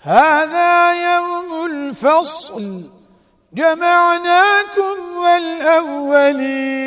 هذا يوم الفصل جمعناكم والأولين.